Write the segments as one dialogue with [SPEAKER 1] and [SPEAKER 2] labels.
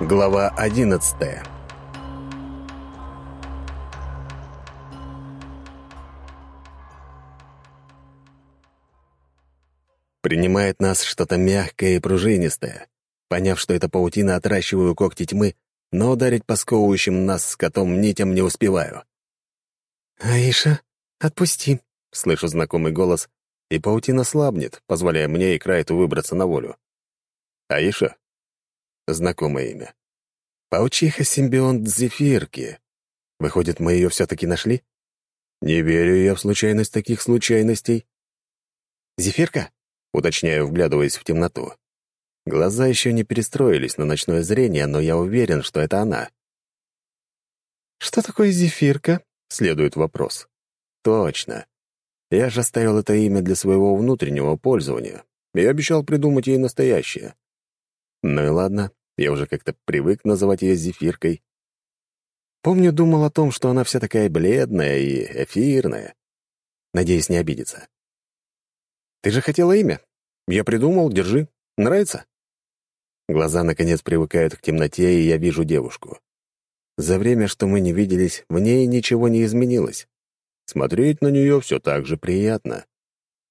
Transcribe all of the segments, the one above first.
[SPEAKER 1] Глава одиннадцатая Принимает нас что-то мягкое и пружинистое. Поняв, что это паутина, отращиваю когти тьмы, но ударить по сковывающим нас с котом нитям не успеваю.
[SPEAKER 2] «Аиша, отпусти», —
[SPEAKER 1] слышу знакомый голос, и паутина слабнет, позволяя мне и Крайту выбраться на волю. «Аиша?» Знакомое имя. Паучиха-симбионт Зефирки. Выходит, мы ее все-таки нашли? Не верю я в случайность таких случайностей.
[SPEAKER 2] «Зефирка?»
[SPEAKER 1] — уточняю, вглядываясь в темноту. Глаза еще не перестроились на ночное зрение, но я уверен, что это она.
[SPEAKER 2] «Что такое зефирка?»
[SPEAKER 1] — следует вопрос. «Точно. Я же оставил это имя для своего внутреннего пользования и обещал придумать ей настоящее. Ну и ладно, я уже как-то привык называть ее зефиркой. Помню, думал о том, что она вся такая бледная и эфирная. Надеюсь, не обидится. «Ты же хотела имя? Я придумал, держи. Нравится?» Глаза, наконец, привыкают к темноте, и я вижу девушку. За время, что мы не виделись, в ней ничего не изменилось. Смотреть на нее все так же приятно.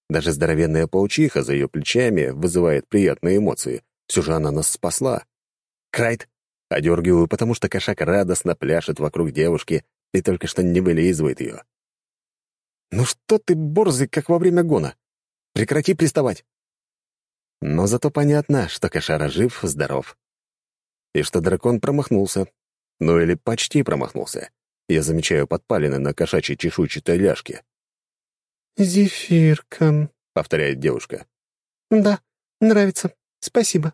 [SPEAKER 1] Даже здоровенная паучиха за ее плечами вызывает приятные эмоции. Все же она нас спасла. Крайт. Одергиваю, потому что кошак радостно пляшет вокруг девушки и только что не вылизывает ее. «Ну что ты борзый, как во время гона? Прекрати приставать!» Но зато понятно, что кошара жив, здоров. И что дракон промахнулся. Ну или почти промахнулся. Я замечаю подпалины на кошачьей чешуйчатой ляжке.
[SPEAKER 2] «Зефирка», —
[SPEAKER 1] повторяет девушка.
[SPEAKER 2] «Да, нравится. Спасибо».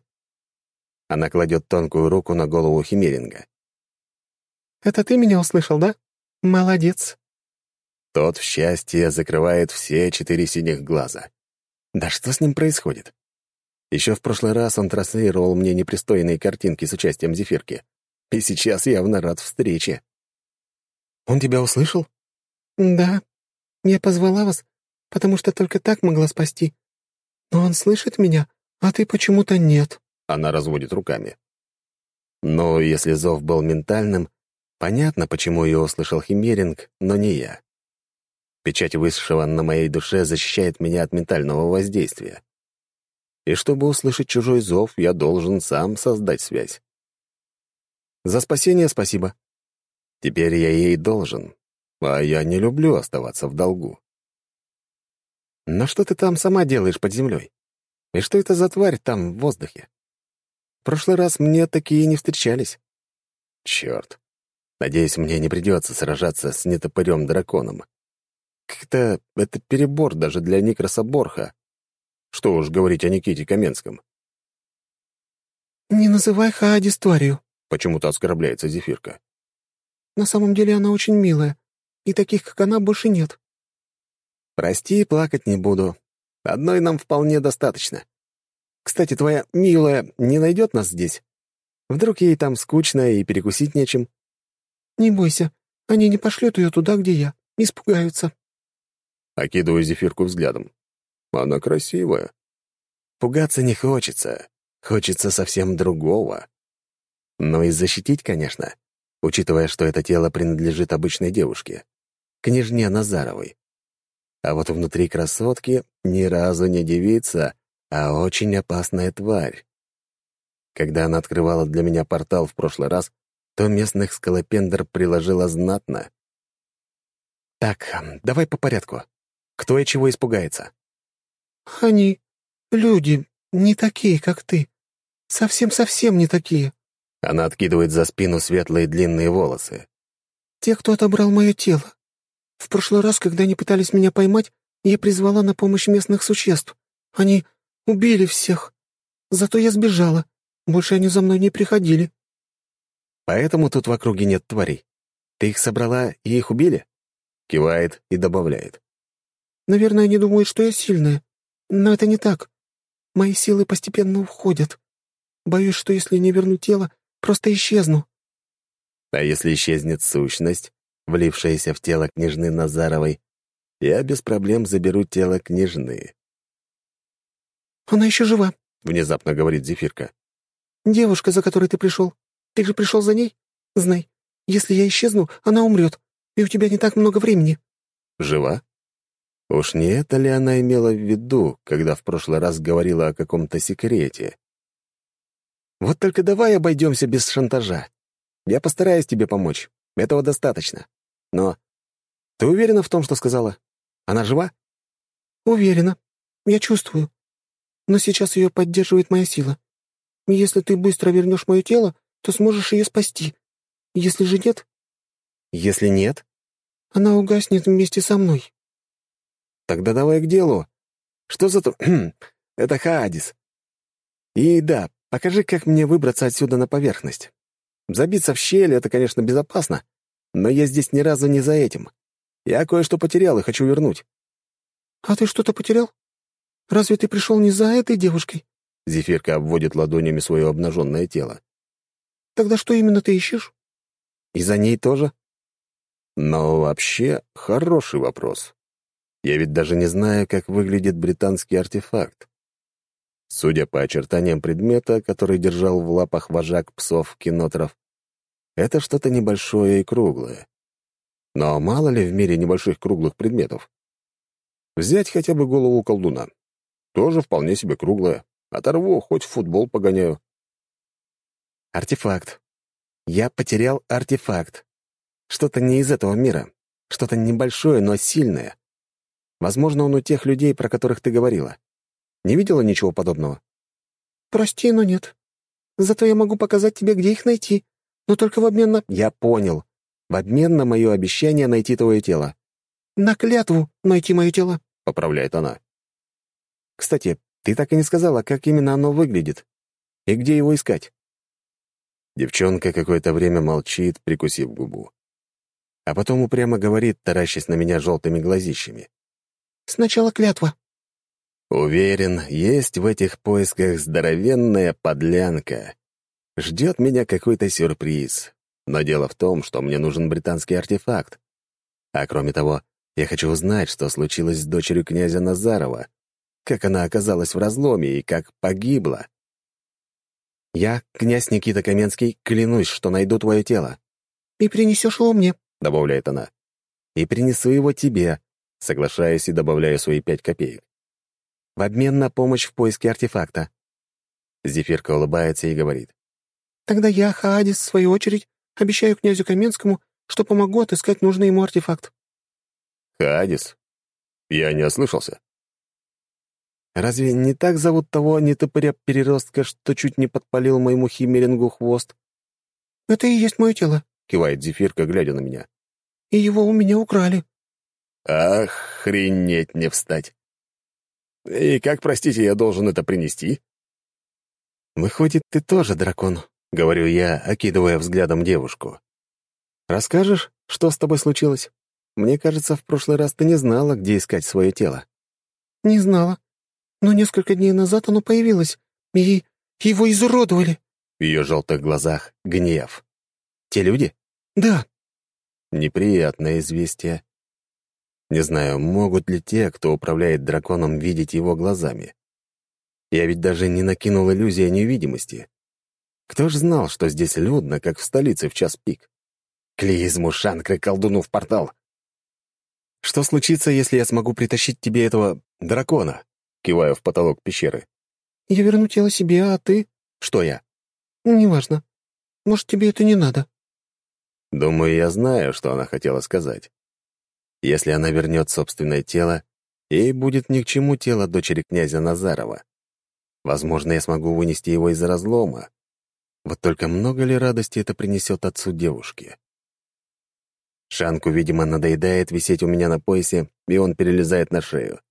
[SPEAKER 1] Она кладет тонкую руку на голову Химеринга.
[SPEAKER 2] «Это ты меня услышал, да? Молодец».
[SPEAKER 1] Тот в счастье закрывает все четыре синих глаза. Да что с ним происходит? Еще в прошлый раз он транслировал мне непристойные картинки с участием Зефирки. И сейчас явно рад встрече. «Он тебя услышал?»
[SPEAKER 2] «Да. Я позвала вас, потому что только так могла спасти. Но он слышит меня, а ты почему-то нет».
[SPEAKER 1] Она разводит руками. Но если зов был ментальным, понятно, почему ее услышал Химеринг, но не я. Печать высшего на моей душе защищает меня от ментального воздействия. И чтобы услышать чужой зов, я должен сам создать связь. За спасение спасибо. Теперь я ей должен, а я не люблю оставаться в долгу. Но что ты там сама делаешь под землей? И что это за тварь там в воздухе? В прошлый раз мне такие не встречались. Черт. Надеюсь, мне не придется сражаться с нетопырем-драконом. Как-то это перебор даже для Никроса Борха. Что уж говорить о Никите Каменском.
[SPEAKER 2] «Не называй Хаади Тварью», —
[SPEAKER 1] почему-то оскорбляется Зефирка.
[SPEAKER 2] «На самом деле она очень милая, и таких, как она, больше нет».
[SPEAKER 1] «Прости, плакать не буду. Одной нам вполне достаточно. Кстати, твоя милая не найдет нас здесь? Вдруг ей там скучно и перекусить нечем?»
[SPEAKER 2] «Не бойся, они не пошлют ее туда, где я. Испугаются».
[SPEAKER 1] Окидываю Зефирку взглядом. Она красивая. Пугаться не хочется. Хочется совсем другого. Но и защитить, конечно, учитывая, что это тело принадлежит обычной девушке, княжне Назаровой. А вот внутри красотки ни разу не девица, а очень опасная тварь. Когда она открывала для меня портал в прошлый раз, то местных скалопендр приложила знатно. Так, давай по порядку. Кто и чего испугается?
[SPEAKER 2] «Они — люди, не такие, как ты. Совсем-совсем не такие».
[SPEAKER 1] Она откидывает за спину светлые длинные волосы.
[SPEAKER 2] «Те, кто отобрал мое тело. В прошлый раз, когда они пытались меня поймать, я призвала на помощь местных существ. Они убили всех. Зато я сбежала. Больше они за мной не приходили».
[SPEAKER 1] «Поэтому тут в округе нет тварей. Ты их собрала и их убили?» Кивает и добавляет.
[SPEAKER 2] «Наверное, они думают, что я сильная. Но это не так. Мои силы постепенно уходят. Боюсь, что если не верну тело, просто исчезну.
[SPEAKER 1] А если исчезнет сущность, влившаяся в тело княжны Назаровой, я без проблем заберу тело княжны.
[SPEAKER 2] «Она еще жива», —
[SPEAKER 1] внезапно говорит Зефирка.
[SPEAKER 2] «Девушка, за которой ты пришел, Ты же пришел за ней? Знай, если я исчезну, она умрет, и у тебя не так много времени».
[SPEAKER 1] «Жива?» Уж не это ли она имела в виду, когда в прошлый раз говорила о каком-то секрете? «Вот только давай обойдемся без шантажа. Я постараюсь тебе помочь. Этого достаточно. Но ты уверена в том, что сказала? Она жива?»
[SPEAKER 2] «Уверена. Я чувствую. Но сейчас ее поддерживает моя сила. Если ты быстро вернешь мое тело, то сможешь ее спасти. Если же нет...»
[SPEAKER 1] «Если нет?»
[SPEAKER 2] «Она угаснет вместе со мной».
[SPEAKER 1] Тогда давай к делу. Что за то... Это Хаадис. И да, покажи, как мне выбраться отсюда на поверхность. Забиться в щель — это, конечно, безопасно, но я здесь ни разу не за этим. Я кое-что потерял и хочу вернуть».
[SPEAKER 2] «А ты что-то потерял? Разве ты пришел не за этой девушкой?»
[SPEAKER 1] Зефирка обводит ладонями свое обнаженное тело.
[SPEAKER 2] «Тогда что именно ты ищешь?»
[SPEAKER 1] «И за ней тоже?» Но вообще хороший вопрос. Я ведь даже не знаю, как выглядит британский артефакт. Судя по очертаниям предмета, который держал в лапах вожак псов-кинотров, это что-то небольшое и круглое. Но мало ли в мире небольших круглых предметов? Взять хотя бы голову колдуна. Тоже вполне себе круглая. Оторву, хоть в футбол погоняю. Артефакт. Я потерял артефакт. Что-то не из этого мира. Что-то небольшое, но сильное. Возможно, он у тех людей, про которых ты говорила. Не видела ничего подобного?»
[SPEAKER 2] «Прости, но нет. Зато я могу показать тебе, где их найти, но только в обмен на...»
[SPEAKER 1] «Я понял. В обмен на мое обещание найти твое тело».
[SPEAKER 2] «На клятву найти мое тело», —
[SPEAKER 1] поправляет она. «Кстати, ты так и не сказала, как именно оно выглядит и где его искать». Девчонка какое-то время молчит, прикусив губу. А потом упрямо говорит, таращась на меня желтыми глазищами.
[SPEAKER 2] Сначала клятва».
[SPEAKER 1] Уверен, есть в этих поисках здоровенная подлянка. Ждет меня какой-то сюрприз. Но дело в том, что мне нужен британский артефакт. А кроме того, я хочу узнать, что случилось с дочерью князя Назарова, как она оказалась в разломе и как погибла. Я, князь Никита Каменский, клянусь, что найду твое тело.
[SPEAKER 2] «И принесешь его мне», —
[SPEAKER 1] добавляет она. «И принесу его тебе, соглашаясь и добавляя свои пять копеек. В обмен на помощь в поиске артефакта. Зефирка улыбается и говорит.
[SPEAKER 2] «Тогда я, Хаадис, в свою очередь, обещаю князю Каменскому, что помогу отыскать нужный ему артефакт».
[SPEAKER 1] «Хаадис? Я не ослышался». «Разве не так зовут того нетопыря-переростка, что чуть не подпалил моему химерингу хвост?»
[SPEAKER 2] «Это и есть мое тело», —
[SPEAKER 1] кивает Зефирка, глядя на меня.
[SPEAKER 2] «И его у меня украли».
[SPEAKER 1] Охренеть не встать. И как, простите, я должен это принести? Выходит, ты тоже дракон, — говорю я, окидывая взглядом девушку. Расскажешь, что с тобой случилось? Мне кажется, в прошлый раз ты не знала, где искать свое тело.
[SPEAKER 2] Не знала. Но несколько дней назад оно появилось, и его изуродовали.
[SPEAKER 1] В ее желтых глазах гнев. Те люди?
[SPEAKER 2] Да.
[SPEAKER 1] Неприятное известие. Не знаю, могут ли те, кто управляет драконом, видеть его глазами. Я ведь даже не накинул иллюзии невидимости. Кто ж знал, что здесь людно, как в столице в час пик? Клизму, шанкры, колдуну в портал. Что случится, если я смогу притащить тебе этого дракона? Киваю в потолок пещеры.
[SPEAKER 2] Я верну тело себе, а ты?
[SPEAKER 1] Что я?
[SPEAKER 2] Неважно. Может, тебе это не надо?
[SPEAKER 1] Думаю, я знаю, что она хотела сказать. Если она вернет собственное тело, ей будет ни к чему тело дочери князя Назарова. Возможно, я смогу вынести его из разлома. Вот только много ли радости это принесет отцу девушки? Шанку, видимо, надоедает висеть у меня на поясе, и он перелезает на шею.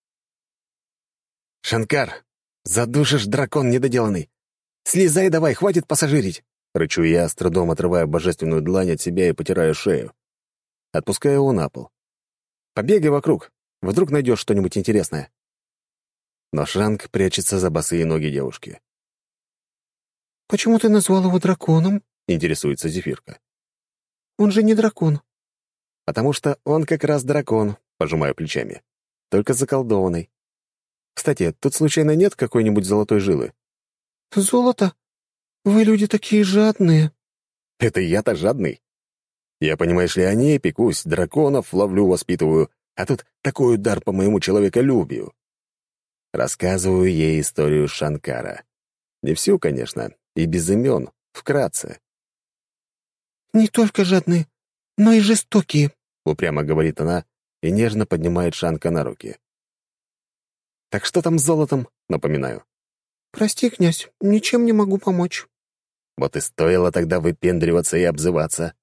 [SPEAKER 1] «Шанкар, задушишь, дракон недоделанный! Слезай давай, хватит пассажирить!» Рычу я, с трудом отрывая божественную длань от себя и потираю шею. Отпускаю его на пол. Побегай вокруг. Вдруг найдешь что-нибудь интересное. Но Шанг прячется за босые ноги девушки.
[SPEAKER 2] «Почему ты назвал его драконом?»
[SPEAKER 1] — интересуется Зефирка.
[SPEAKER 2] «Он же не дракон».
[SPEAKER 1] «Потому что он как раз дракон», — пожимаю плечами. «Только заколдованный. Кстати, тут случайно нет какой-нибудь золотой жилы?»
[SPEAKER 2] «Золото? Вы люди такие жадные».
[SPEAKER 1] Это я-то жадный. Я, понимаешь ли, о ней пекусь, драконов ловлю, воспитываю, а тут такой удар по моему человеколюбию. Рассказываю ей историю Шанкара. Не всю, конечно, и без имен, вкратце.
[SPEAKER 2] «Не только жадные, но и жестокие», —
[SPEAKER 1] упрямо говорит она и нежно поднимает Шанка на руки. «Так что там с золотом?» — напоминаю.
[SPEAKER 2] «Прости, князь, ничем не могу помочь».
[SPEAKER 1] Вот и стоило тогда выпендриваться и обзываться.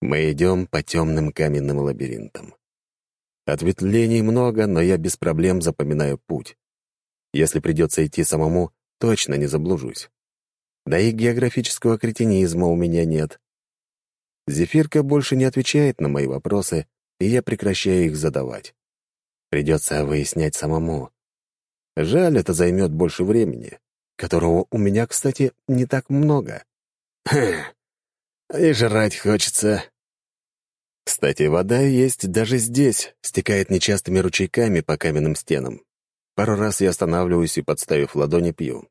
[SPEAKER 1] Мы идем по темным каменным лабиринтам. Ответвлений много, но я без проблем запоминаю путь. Если придется идти самому, точно не заблужусь. Да и географического кретинизма у меня нет. Зефирка больше не отвечает на мои вопросы, и я прекращаю их задавать. Придется выяснять самому. Жаль, это займет больше времени, которого у меня, кстати, не так много. Хм, и жрать хочется. Кстати, вода есть даже здесь, стекает нечастыми ручейками по каменным стенам. Пару раз я останавливаюсь и, подставив ладони, пью.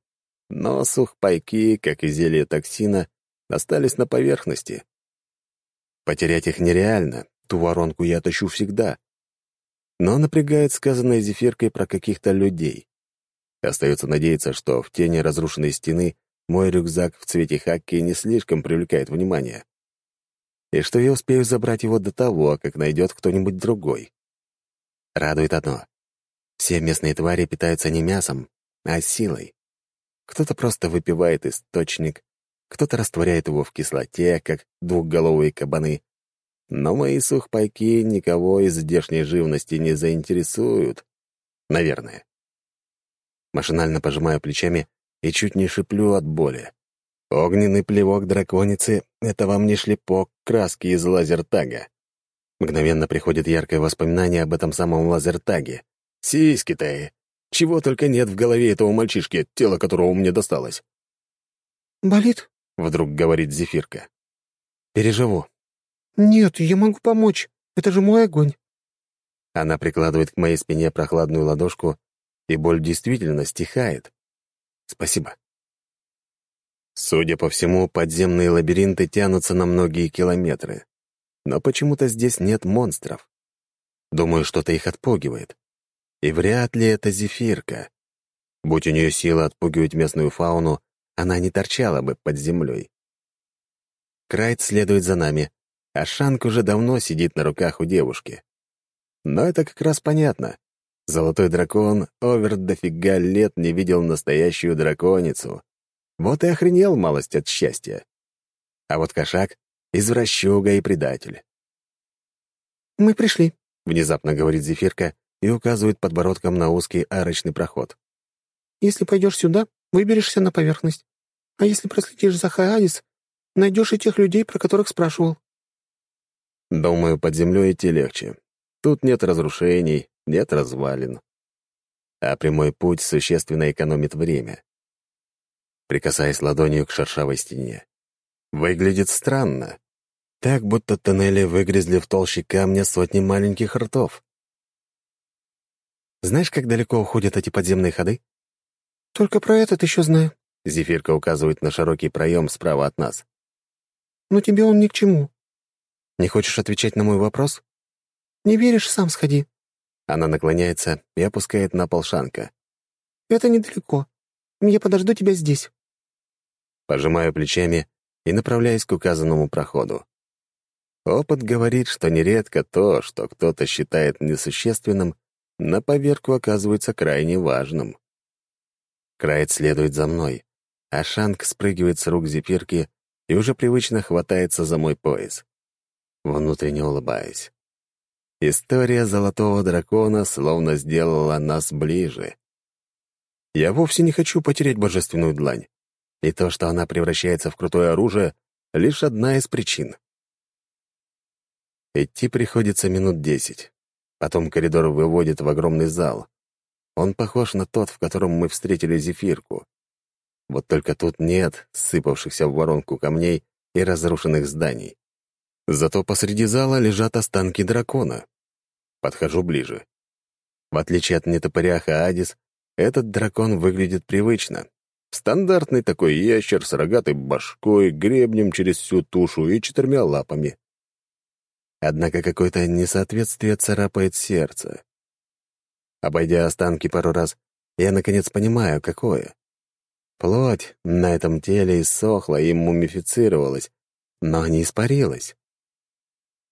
[SPEAKER 1] Но сухпайки, как и зелье токсина, остались на поверхности. Потерять их нереально, ту воронку я тащу всегда. Но напрягает сказанное зефиркой про каких-то людей. Остается надеяться, что в тени разрушенной стены мой рюкзак в цвете хаки не слишком привлекает внимание и что я успею забрать его до того, как найдет кто-нибудь другой. Радует одно. Все местные твари питаются не мясом, а силой. Кто-то просто выпивает источник, кто-то растворяет его в кислоте, как двухголовые кабаны. Но мои сухпайки никого из здешней живности не заинтересуют. Наверное. Машинально пожимаю плечами и чуть не шиплю от боли. Огненный плевок драконицы — это вам не шлепок краски из лазертага. Мгновенно приходит яркое воспоминание об этом самом лазертаге. Сиськи-то! Чего только нет в голове этого мальчишки, тело которого мне досталось.
[SPEAKER 2] «Болит?»
[SPEAKER 1] — вдруг говорит Зефирка. «Переживу».
[SPEAKER 2] «Нет, я могу помочь. Это же мой огонь».
[SPEAKER 1] Она прикладывает к моей спине прохладную ладошку, и боль действительно стихает. «Спасибо». Судя по всему, подземные лабиринты тянутся на многие километры. Но почему-то здесь нет монстров. Думаю, что-то их отпугивает. И вряд ли это зефирка. Будь у нее сила отпугивать местную фауну, она не торчала бы под землей. Крайт следует за нами, а Шанк уже давно сидит на руках у девушки. Но это как раз понятно. Золотой дракон овер дофига лет не видел настоящую драконицу. Вот и охренел малость от счастья. А вот кошак — извращуга и предатель.
[SPEAKER 2] «Мы пришли», —
[SPEAKER 1] внезапно говорит Зефирка и указывает подбородком на узкий арочный проход.
[SPEAKER 2] «Если пойдешь сюда, выберешься на поверхность. А если проследишь за Хаадис, найдешь и тех людей, про которых спрашивал».
[SPEAKER 1] Думаю, под землей идти легче. Тут нет разрушений, нет развалин. А прямой путь существенно экономит время прикасаясь ладонью к шершавой стене. Выглядит странно. Так, будто тоннели выгрызли в толще камня сотни маленьких ртов. Знаешь, как далеко уходят эти подземные ходы?
[SPEAKER 2] Только про этот еще знаю.
[SPEAKER 1] Зефирка указывает на широкий проем справа от нас.
[SPEAKER 2] Но тебе он ни к чему.
[SPEAKER 1] Не хочешь отвечать на мой вопрос?
[SPEAKER 2] Не веришь, сам сходи.
[SPEAKER 1] Она наклоняется и опускает на пол шанка.
[SPEAKER 2] Это недалеко. Я подожду тебя здесь.
[SPEAKER 1] Пожимаю плечами и направляюсь к указанному проходу. Опыт говорит, что нередко то, что кто-то считает несущественным, на поверку оказывается крайне важным. Крайт следует за мной, а Шанг спрыгивает с рук зефирки и уже привычно хватается за мой пояс. Внутренне улыбаясь. История золотого дракона словно сделала нас ближе. Я вовсе не хочу потерять божественную длань. И то, что она превращается в крутое оружие, — лишь одна из причин. Идти приходится минут десять. Потом коридор выводит в огромный зал. Он похож на тот, в котором мы встретили зефирку. Вот только тут нет сыпавшихся в воронку камней и разрушенных зданий. Зато посреди зала лежат останки дракона. Подхожу ближе. В отличие от нетопыря Хаадис, этот дракон выглядит привычно, Стандартный такой ящер с рогатой башкой, гребнем через всю тушу и четырьмя лапами. Однако какое-то несоответствие царапает сердце. Обойдя останки пару раз, я, наконец, понимаю, какое. Плоть на этом теле иссохла и мумифицировалась, но не испарилась.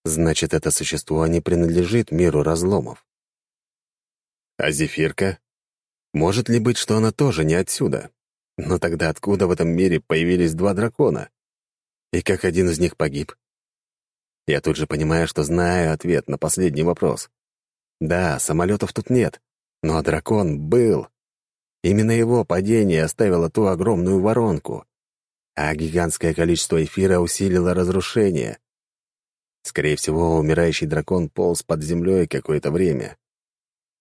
[SPEAKER 1] Значит, это существо не принадлежит миру разломов. А зефирка? Может ли быть, что она тоже не отсюда? Но тогда откуда в этом мире появились два дракона? И как один из них погиб? Я тут же понимаю, что знаю ответ на последний вопрос. Да, самолетов тут нет, но дракон был. Именно его падение оставило ту огромную воронку, а гигантское количество эфира усилило разрушение. Скорее всего, умирающий дракон полз под землей какое-то время.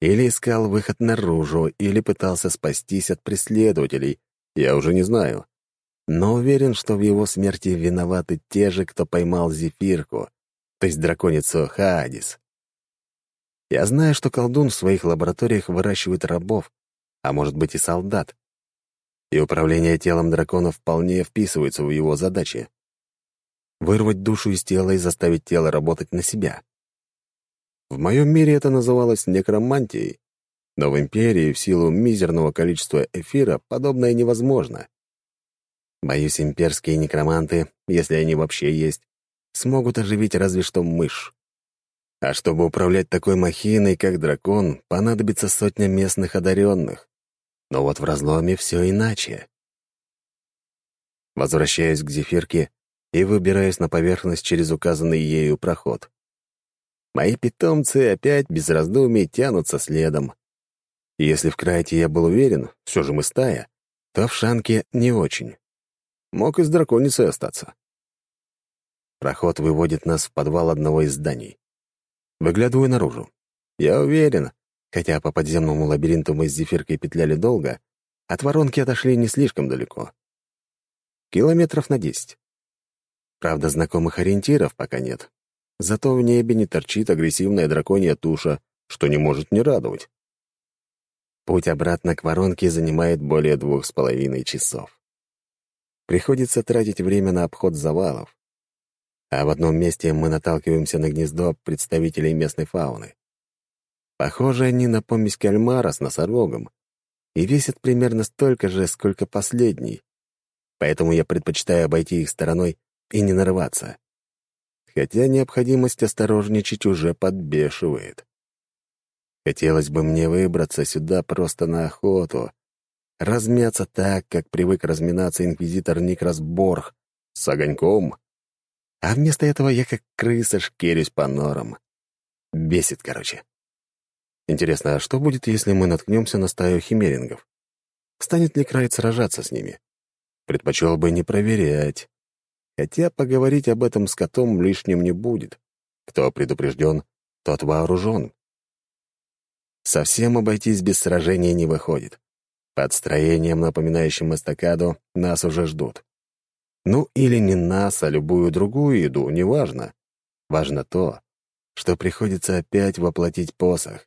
[SPEAKER 1] Или искал выход наружу, или пытался спастись от преследователей, я уже не знаю. Но уверен, что в его смерти виноваты те же, кто поймал Зефирку, то есть драконицу Хаадис. Я знаю, что колдун в своих лабораториях выращивает рабов, а может быть и солдат. И управление телом дракона вполне вписывается в его задачи. Вырвать душу из тела и заставить тело работать на себя. В моем мире это называлось некромантией, но в Империи в силу мизерного количества эфира подобное невозможно. Боюсь, имперские некроманты, если они вообще есть, смогут оживить разве что мышь. А чтобы управлять такой махиной, как дракон, понадобится сотня местных одаренных. Но вот в разломе все иначе. Возвращаюсь к зефирке и выбираюсь на поверхность через указанный ею проход. Мои питомцы опять без раздумий тянутся следом. если в Крайте я был уверен, все же мы стая, то в Шанке не очень. Мог и с драконицей остаться. Проход выводит нас в подвал одного из зданий. Выглядываю наружу. Я уверен, хотя по подземному лабиринту мы с Зефиркой петляли долго, от воронки отошли не слишком далеко. Километров на десять. Правда, знакомых ориентиров пока нет. Зато в небе не торчит агрессивная драконья туша, что не может не радовать. Путь обратно к воронке занимает более двух с половиной часов. Приходится тратить время на обход завалов а в одном месте мы наталкиваемся на гнездо представителей местной фауны. Похоже, они на помесь кальмара с носорогом и весят примерно столько же, сколько последний. Поэтому я предпочитаю обойти их стороной и не нарываться. Хотя необходимость осторожничать уже подбешивает. Хотелось бы мне выбраться сюда просто на охоту, размяться так, как привык разминаться инквизитор Никрас Борг, с огоньком а вместо этого я как крыса шкерюсь по норам. Бесит, короче. Интересно, а что будет, если мы наткнемся на стаю химерингов? Станет ли Крайт сражаться с ними? Предпочел бы не проверять. Хотя поговорить об этом с котом лишним не будет. Кто предупрежден, тот вооружен. Совсем обойтись без сражения не выходит. Под строением, напоминающим эстакаду, нас уже ждут. Ну, или не нас, а любую другую еду, неважно. Важно то, что приходится опять воплотить посох.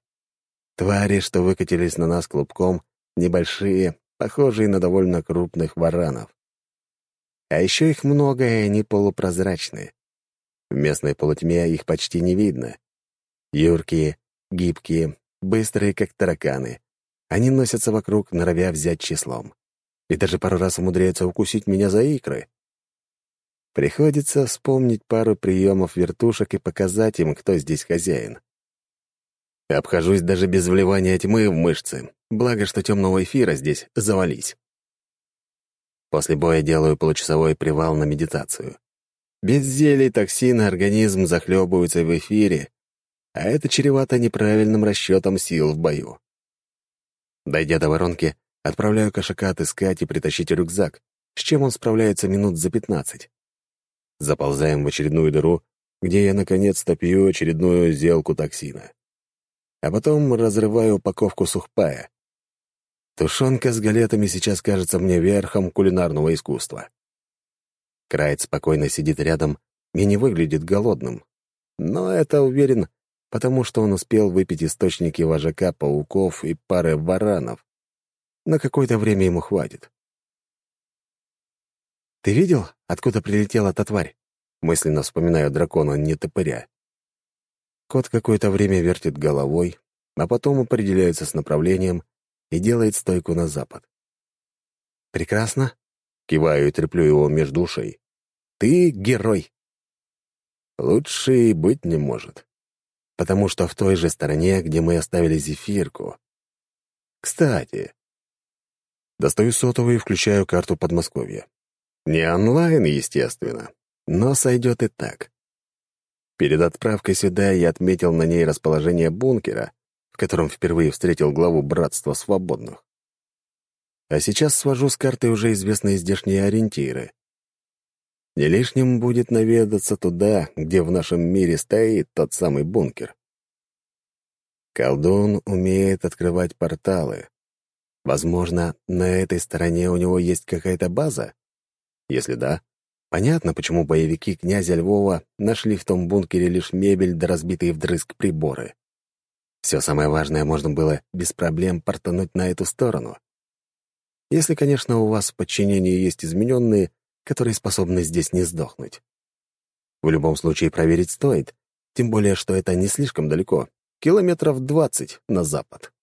[SPEAKER 1] Твари, что выкатились на нас клубком, небольшие, похожие на довольно крупных варанов. А еще их много, и они полупрозрачные. В местной полутьме их почти не видно. Юркие, гибкие, быстрые, как тараканы. Они носятся вокруг, норовя взять числом. И даже пару раз умудряются укусить меня за икры. Приходится вспомнить пару приемов вертушек и показать им, кто здесь хозяин. Обхожусь даже без вливания тьмы в мышцы, благо, что темного эфира здесь завались. После боя делаю получасовой привал на медитацию. Без зелий токсины организм захлебывается в эфире, а это чревато неправильным расчетом сил в бою. Дойдя до воронки, отправляю кошака отыскать и притащить рюкзак, с чем он справляется минут за пятнадцать. Заползаем в очередную дыру, где я наконец-то пью очередную зелку токсина. А потом разрываю упаковку сухпая. Тушенка с галетами сейчас кажется мне верхом кулинарного искусства. Крайт спокойно сидит рядом и не выглядит голодным. Но это, уверен, потому что он успел выпить источники вожака пауков и пары варанов. На какое-то время ему хватит. «Ты видел, откуда прилетела эта тварь?» Мысленно вспоминаю дракона, не топыря. Кот какое-то время вертит головой, а потом определяется с направлением и делает стойку на запад. «Прекрасно!» — киваю и треплю его между ушей. «Ты герой!» Лучше и быть не может, потому что в той же стороне, где мы оставили зефирку. Кстати, достаю сотовый и включаю карту Подмосковья. Не онлайн, естественно, но сойдет и так. Перед отправкой сюда я отметил на ней расположение бункера, в котором впервые встретил главу Братства Свободных. А сейчас свожу с карты уже известные здешние ориентиры. Не лишним будет наведаться туда, где в нашем мире стоит тот самый бункер. Колдун умеет открывать порталы. Возможно, на этой стороне у него есть какая-то база? Если да, понятно, почему боевики князя Львова нашли в том бункере лишь мебель да разбитые вдрызг приборы. Все самое важное можно было без проблем портануть на эту сторону. Если, конечно, у вас в подчинении есть измененные, которые способны здесь не сдохнуть. В любом случае проверить стоит, тем более, что это не слишком далеко, километров двадцать на запад.